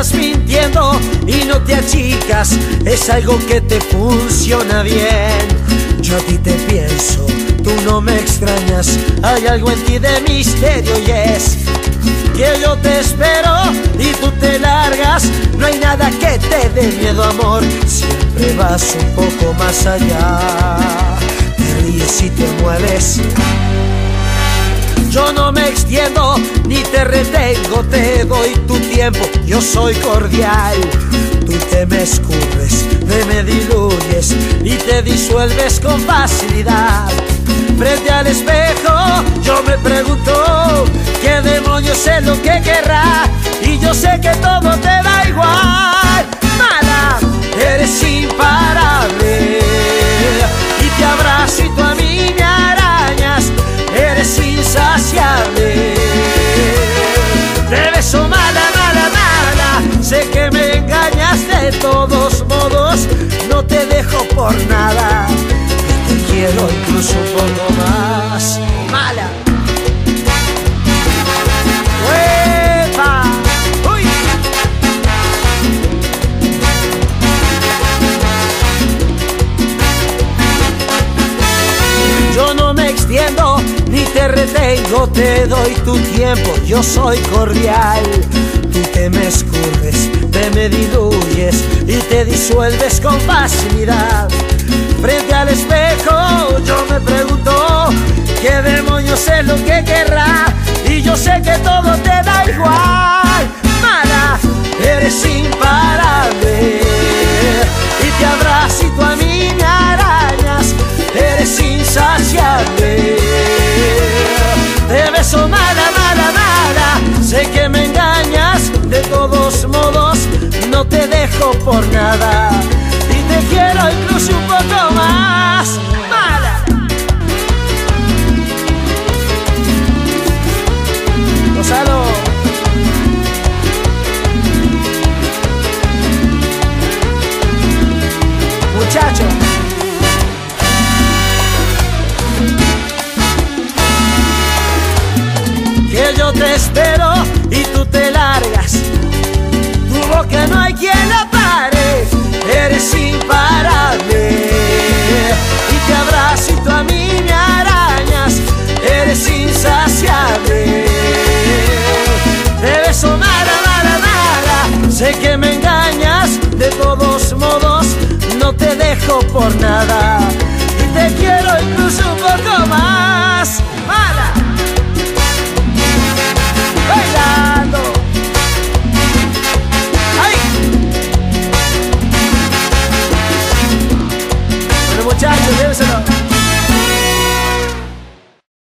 estás mintiendo y no te achicas, es algo que te funciona bien. Yo a ti te pienso, tú no me extrañas, hay algo en ti de misterio y es que yo te espero y tú te largas, no hay nada que te dé miedo amor, siempre vas un poco más allá, te ríes y te mueves yo no me extiendo ni te retengo, te doy tu tiempo, yo soy cordial. Tú te me escurres, te me diluyes y te disuelves con facilidad. Frente al espejo yo me pregunto, ¿qué demonios es lo que querrá? Y yo sé que todo te Te beso mala, mala, mala. Sé que me engañas de todos modos. No te dejo por nada. Te quiero incluso un poco más. Mala. Yo no me extiendo te retengo, te doy tu tiempo, yo soy cordial. Tú te me escurres, te me diluyes y te disuelves con facilidad. Frente al espejo yo me pregunto, ¿qué demonios es lo que querrá? Y yo sé que todo te da igual. Muchacho. que yo te espero y tú te largas. Tu boca no hay quien la pare, eres imparable. Y te tú a mí me arañas, eres insaciable. Te beso mala, mala, mala, sé que me engañas, de todos modos no te dejo por nada. Y te quiero incluso un poco más. Mala. bailando. ¡Ay! Bueno, muchachos, llévenselo.